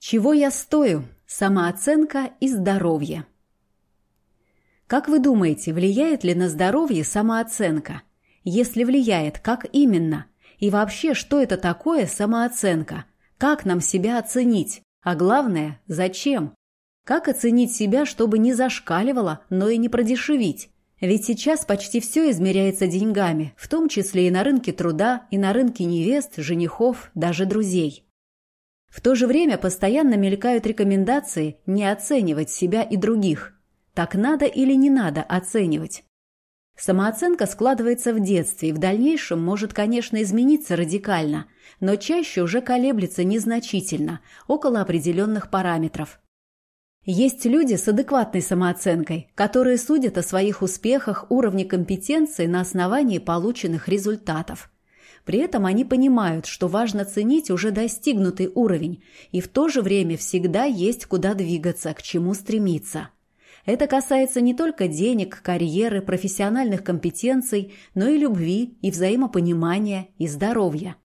Чего я стою? Самооценка и здоровье. Как вы думаете, влияет ли на здоровье самооценка? Если влияет, как именно? И вообще, что это такое самооценка? Как нам себя оценить? А главное, зачем? Как оценить себя, чтобы не зашкаливало, но и не продешевить? Ведь сейчас почти все измеряется деньгами, в том числе и на рынке труда, и на рынке невест, женихов, даже друзей. В то же время постоянно мелькают рекомендации не оценивать себя и других. Так надо или не надо оценивать? Самооценка складывается в детстве и в дальнейшем может, конечно, измениться радикально, но чаще уже колеблется незначительно, около определенных параметров. Есть люди с адекватной самооценкой, которые судят о своих успехах, уровне компетенции на основании полученных результатов. При этом они понимают, что важно ценить уже достигнутый уровень, и в то же время всегда есть куда двигаться, к чему стремиться. Это касается не только денег, карьеры, профессиональных компетенций, но и любви, и взаимопонимания, и здоровья.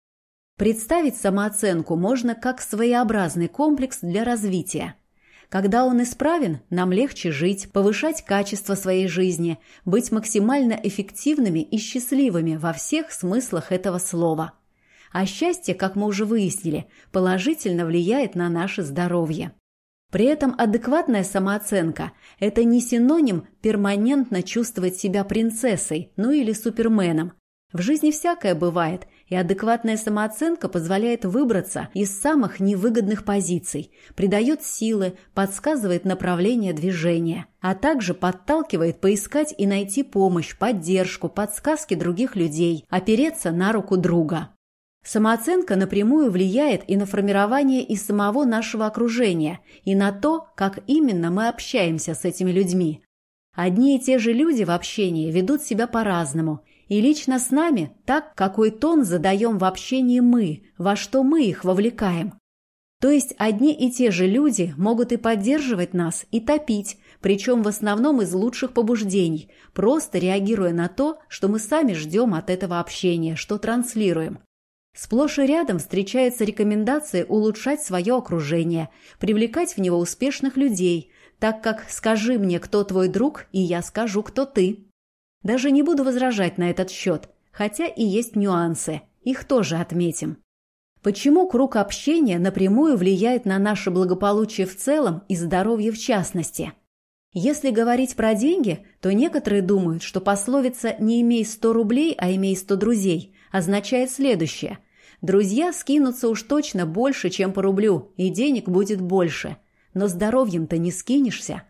Представить самооценку можно как своеобразный комплекс для развития – когда он исправен, нам легче жить, повышать качество своей жизни, быть максимально эффективными и счастливыми во всех смыслах этого слова. А счастье, как мы уже выяснили, положительно влияет на наше здоровье. При этом адекватная самооценка – это не синоним перманентно чувствовать себя принцессой, ну или суперменом. В жизни всякое бывает, и адекватная самооценка позволяет выбраться из самых невыгодных позиций, придает силы, подсказывает направление движения, а также подталкивает поискать и найти помощь, поддержку, подсказки других людей, опереться на руку друга. Самооценка напрямую влияет и на формирование и самого нашего окружения, и на то, как именно мы общаемся с этими людьми. Одни и те же люди в общении ведут себя по-разному – и лично с нами так, какой тон задаем в общении мы, во что мы их вовлекаем. То есть одни и те же люди могут и поддерживать нас, и топить, причем в основном из лучших побуждений, просто реагируя на то, что мы сами ждем от этого общения, что транслируем. Сплошь и рядом встречаются рекомендации улучшать свое окружение, привлекать в него успешных людей, так как «скажи мне, кто твой друг, и я скажу, кто ты». Даже не буду возражать на этот счет, хотя и есть нюансы, их тоже отметим. Почему круг общения напрямую влияет на наше благополучие в целом и здоровье в частности? Если говорить про деньги, то некоторые думают, что пословица «не имей 100 рублей, а имей 100 друзей» означает следующее. Друзья скинутся уж точно больше, чем по рублю, и денег будет больше. Но здоровьем-то не скинешься.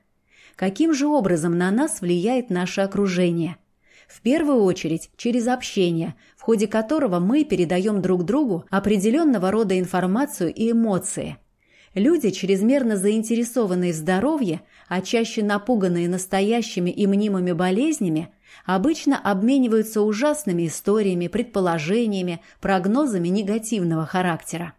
Каким же образом на нас влияет наше окружение – в первую очередь через общение, в ходе которого мы передаем друг другу определенного рода информацию и эмоции. Люди, чрезмерно заинтересованные в здоровье, а чаще напуганные настоящими и мнимыми болезнями, обычно обмениваются ужасными историями, предположениями, прогнозами негативного характера.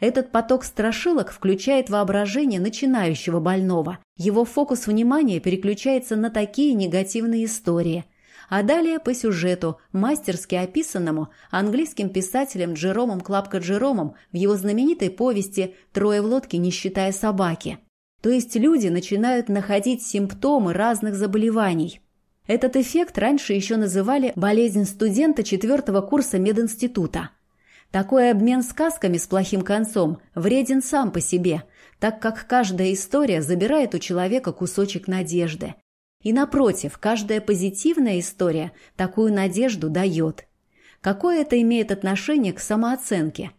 Этот поток страшилок включает воображение начинающего больного. Его фокус внимания переключается на такие негативные истории – а далее по сюжету, мастерски описанному английским писателем Джеромом Клапко Джеромом в его знаменитой повести «Трое в лодке, не считая собаки». То есть люди начинают находить симптомы разных заболеваний. Этот эффект раньше еще называли «болезнь студента четвертого курса мединститута». Такой обмен сказками с плохим концом вреден сам по себе, так как каждая история забирает у человека кусочек надежды. И напротив, каждая позитивная история такую надежду дает. Какое это имеет отношение к самооценке?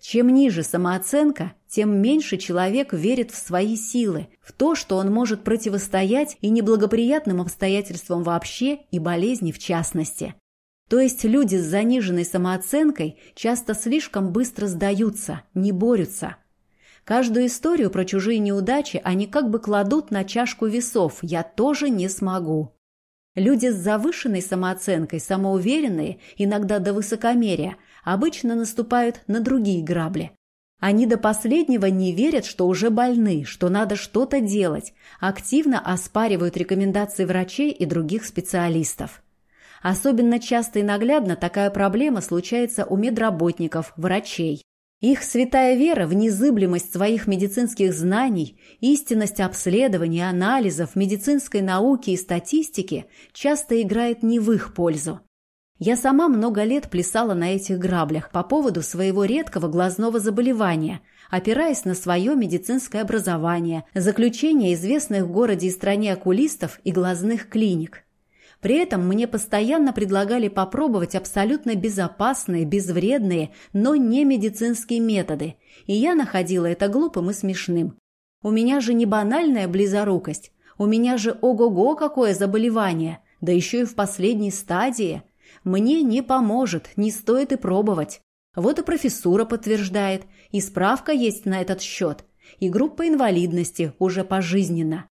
Чем ниже самооценка, тем меньше человек верит в свои силы, в то, что он может противостоять и неблагоприятным обстоятельствам вообще, и болезни в частности. То есть люди с заниженной самооценкой часто слишком быстро сдаются, не борются – Каждую историю про чужие неудачи они как бы кладут на чашку весов «я тоже не смогу». Люди с завышенной самооценкой, самоуверенные, иногда до высокомерия, обычно наступают на другие грабли. Они до последнего не верят, что уже больны, что надо что-то делать, активно оспаривают рекомендации врачей и других специалистов. Особенно часто и наглядно такая проблема случается у медработников, врачей. Их святая вера в незыблемость своих медицинских знаний, истинность обследований, анализов, медицинской науки и статистики часто играет не в их пользу. Я сама много лет плясала на этих граблях по поводу своего редкого глазного заболевания, опираясь на свое медицинское образование, заключение известных в городе и стране окулистов и глазных клиник. При этом мне постоянно предлагали попробовать абсолютно безопасные, безвредные, но не медицинские методы, и я находила это глупым и смешным. У меня же не банальная близорукость, у меня же ого-го какое заболевание, да еще и в последней стадии. Мне не поможет, не стоит и пробовать. Вот и профессура подтверждает, и справка есть на этот счет, и группа инвалидности уже пожизненно.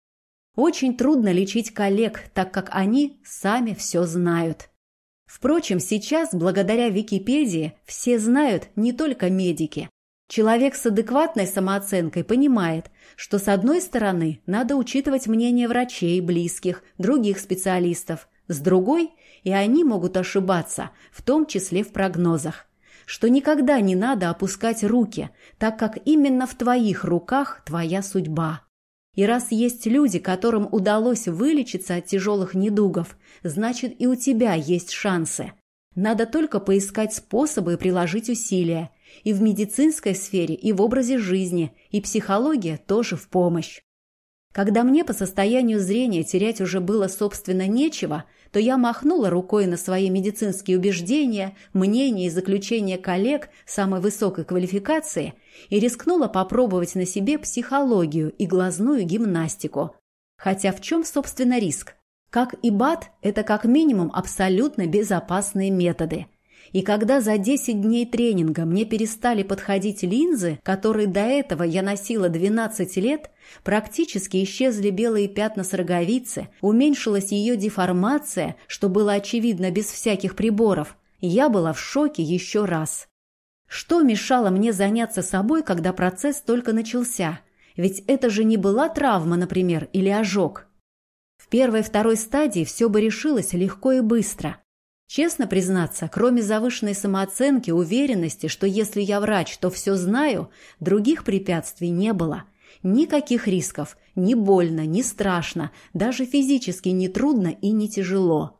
Очень трудно лечить коллег, так как они сами все знают. Впрочем, сейчас, благодаря Википедии, все знают не только медики. Человек с адекватной самооценкой понимает, что с одной стороны надо учитывать мнение врачей, близких, других специалистов, с другой и они могут ошибаться, в том числе в прогнозах. Что никогда не надо опускать руки, так как именно в твоих руках твоя судьба. И раз есть люди, которым удалось вылечиться от тяжелых недугов, значит и у тебя есть шансы. Надо только поискать способы и приложить усилия. И в медицинской сфере, и в образе жизни, и психология тоже в помощь. Когда мне по состоянию зрения терять уже было, собственно, нечего, то я махнула рукой на свои медицинские убеждения, мнения и заключения коллег самой высокой квалификации и рискнула попробовать на себе психологию и глазную гимнастику. Хотя в чем, собственно, риск? Как и БАД, это как минимум абсолютно безопасные методы – и когда за 10 дней тренинга мне перестали подходить линзы, которые до этого я носила 12 лет, практически исчезли белые пятна с роговицы, уменьшилась ее деформация, что было очевидно без всяких приборов, я была в шоке еще раз. Что мешало мне заняться собой, когда процесс только начался? Ведь это же не была травма, например, или ожог. В первой-второй стадии все бы решилось легко и быстро. Честно признаться, кроме завышенной самооценки, уверенности, что если я врач, то все знаю, других препятствий не было. Никаких рисков, ни больно, ни страшно, даже физически не трудно и не тяжело.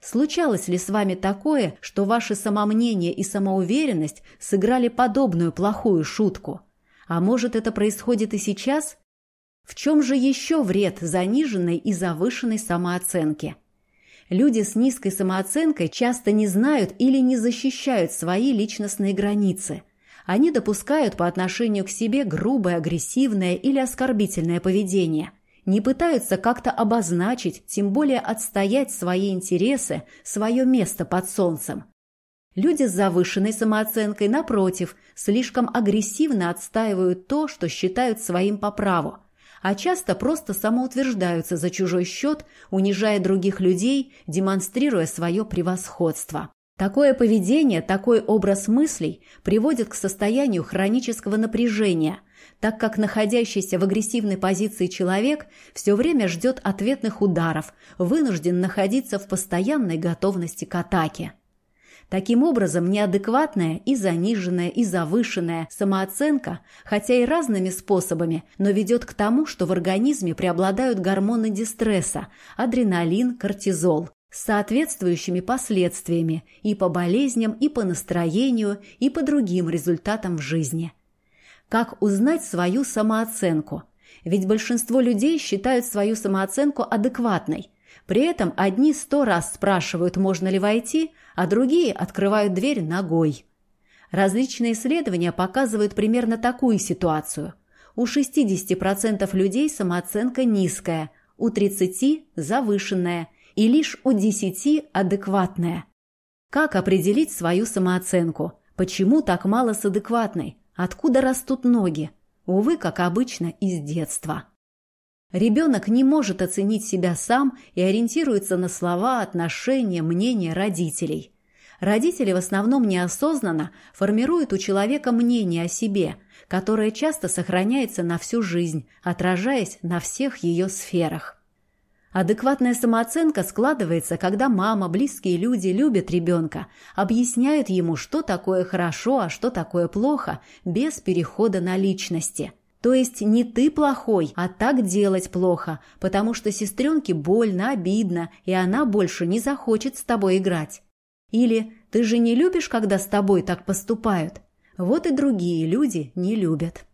Случалось ли с вами такое, что ваше самомнение и самоуверенность сыграли подобную плохую шутку? А может, это происходит и сейчас? В чем же еще вред заниженной и завышенной самооценки? Люди с низкой самооценкой часто не знают или не защищают свои личностные границы. Они допускают по отношению к себе грубое, агрессивное или оскорбительное поведение. Не пытаются как-то обозначить, тем более отстоять свои интересы, свое место под солнцем. Люди с завышенной самооценкой, напротив, слишком агрессивно отстаивают то, что считают своим по праву – а часто просто самоутверждаются за чужой счет, унижая других людей, демонстрируя свое превосходство. Такое поведение, такой образ мыслей приводит к состоянию хронического напряжения, так как находящийся в агрессивной позиции человек все время ждет ответных ударов, вынужден находиться в постоянной готовности к атаке. Таким образом, неадекватная и заниженная и завышенная самооценка, хотя и разными способами, но ведет к тому, что в организме преобладают гормоны дистресса – адреналин, кортизол с соответствующими последствиями и по болезням, и по настроению, и по другим результатам в жизни. Как узнать свою самооценку? Ведь большинство людей считают свою самооценку адекватной, при этом одни сто раз спрашивают, можно ли войти, а другие открывают дверь ногой. Различные исследования показывают примерно такую ситуацию. У 60% людей самооценка низкая, у 30% завышенная и лишь у 10% адекватная. Как определить свою самооценку? Почему так мало с адекватной? Откуда растут ноги? Увы, как обычно, из детства. Ребенок не может оценить себя сам и ориентируется на слова, отношения, мнения родителей. Родители в основном неосознанно формируют у человека мнение о себе, которое часто сохраняется на всю жизнь, отражаясь на всех ее сферах. Адекватная самооценка складывается, когда мама, близкие люди любят ребенка, объясняют ему, что такое хорошо, а что такое плохо, без перехода на личности. То есть не ты плохой, а так делать плохо, потому что сестренке больно, обидно, и она больше не захочет с тобой играть. Или ты же не любишь, когда с тобой так поступают? Вот и другие люди не любят.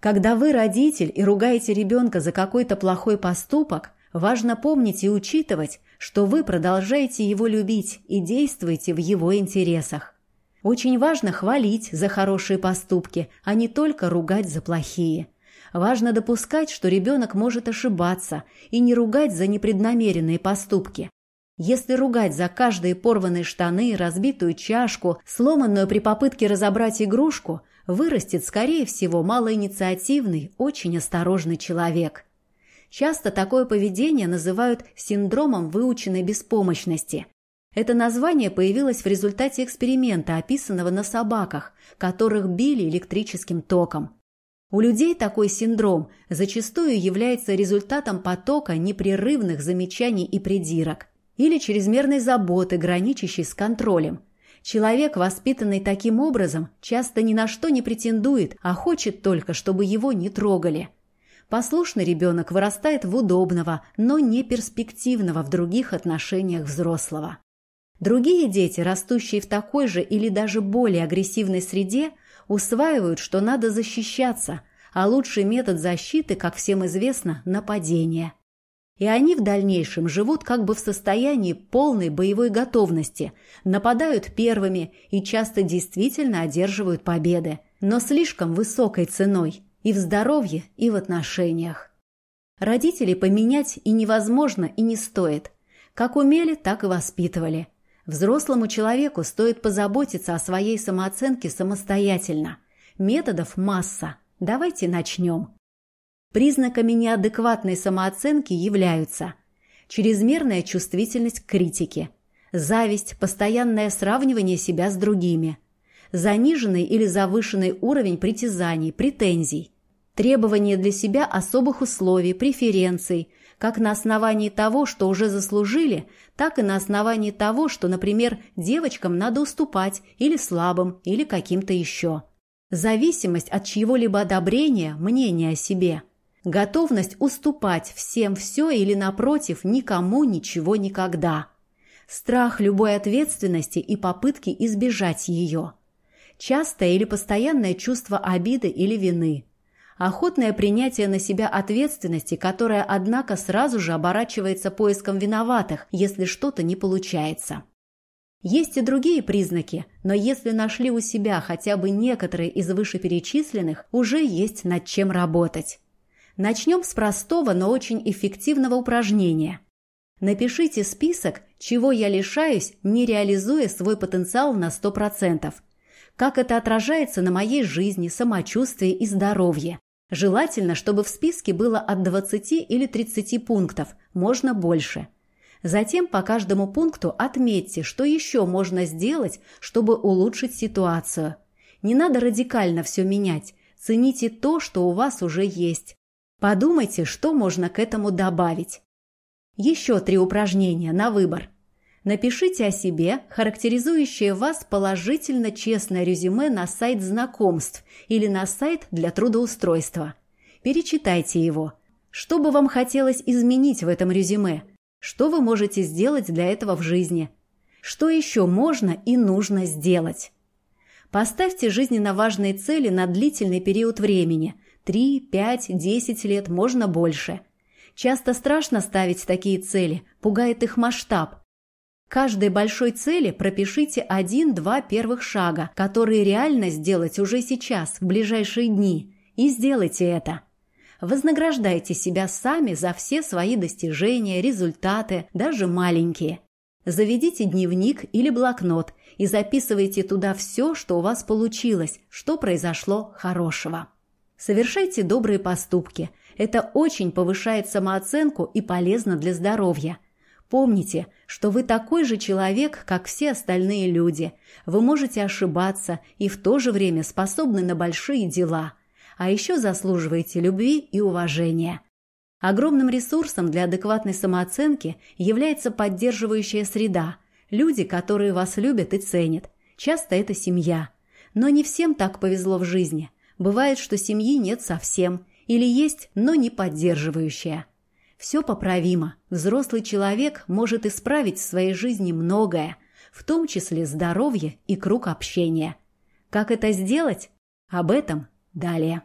Когда вы родитель и ругаете ребенка за какой-то плохой поступок, Важно помнить и учитывать, что вы продолжаете его любить и действуете в его интересах. Очень важно хвалить за хорошие поступки, а не только ругать за плохие. Важно допускать, что ребенок может ошибаться, и не ругать за непреднамеренные поступки. Если ругать за каждые порванные штаны, разбитую чашку, сломанную при попытке разобрать игрушку, вырастет, скорее всего, малоинициативный, очень осторожный человек. Часто такое поведение называют синдромом выученной беспомощности. Это название появилось в результате эксперимента, описанного на собаках, которых били электрическим током. У людей такой синдром зачастую является результатом потока непрерывных замечаний и придирок или чрезмерной заботы, граничащей с контролем. Человек, воспитанный таким образом, часто ни на что не претендует, а хочет только, чтобы его не трогали – Послушный ребенок вырастает в удобного, но не перспективного в других отношениях взрослого. Другие дети, растущие в такой же или даже более агрессивной среде, усваивают, что надо защищаться, а лучший метод защиты, как всем известно, нападение. И они в дальнейшем живут как бы в состоянии полной боевой готовности, нападают первыми и часто действительно одерживают победы, но слишком высокой ценой – и в здоровье, и в отношениях. Родителей поменять и невозможно, и не стоит. Как умели, так и воспитывали. Взрослому человеку стоит позаботиться о своей самооценке самостоятельно. Методов масса. Давайте начнем. Признаками неадекватной самооценки являются чрезмерная чувствительность к критике, зависть, постоянное сравнивание себя с другими, заниженный или завышенный уровень притязаний, претензий, требование для себя особых условий, преференций, как на основании того, что уже заслужили, так и на основании того, что, например, девочкам надо уступать или слабым, или каким-то еще. Зависимость от чьего-либо одобрения, мнения о себе. Готовность уступать всем все или, напротив, никому ничего никогда. Страх любой ответственности и попытки избежать ее. Частое или постоянное чувство обиды или вины – охотное принятие на себя ответственности, которая, однако, сразу же оборачивается поиском виноватых, если что-то не получается. Есть и другие признаки, но если нашли у себя хотя бы некоторые из вышеперечисленных, уже есть над чем работать. Начнем с простого, но очень эффективного упражнения. Напишите список, чего я лишаюсь, не реализуя свой потенциал на 100%. Как это отражается на моей жизни, самочувствии и здоровье. Желательно, чтобы в списке было от 20 или 30 пунктов, можно больше. Затем по каждому пункту отметьте, что еще можно сделать, чтобы улучшить ситуацию. Не надо радикально все менять, цените то, что у вас уже есть. Подумайте, что можно к этому добавить. Еще три упражнения на выбор – Напишите о себе, характеризующее вас положительно честное резюме на сайт знакомств или на сайт для трудоустройства. Перечитайте его. Что бы вам хотелось изменить в этом резюме? Что вы можете сделать для этого в жизни? Что еще можно и нужно сделать? Поставьте жизненно важные цели на длительный период времени – 3, 5, 10 лет, можно больше. Часто страшно ставить такие цели, пугает их масштаб, Каждой большой цели пропишите один-два первых шага, которые реально сделать уже сейчас, в ближайшие дни, и сделайте это. Вознаграждайте себя сами за все свои достижения, результаты, даже маленькие. Заведите дневник или блокнот и записывайте туда все, что у вас получилось, что произошло хорошего. Совершайте добрые поступки. Это очень повышает самооценку и полезно для здоровья – Помните, что вы такой же человек, как все остальные люди. Вы можете ошибаться и в то же время способны на большие дела. А еще заслуживаете любви и уважения. Огромным ресурсом для адекватной самооценки является поддерживающая среда, люди, которые вас любят и ценят. Часто это семья. Но не всем так повезло в жизни. Бывает, что семьи нет совсем, или есть, но не поддерживающая. Все поправимо. Взрослый человек может исправить в своей жизни многое, в том числе здоровье и круг общения. Как это сделать? Об этом далее.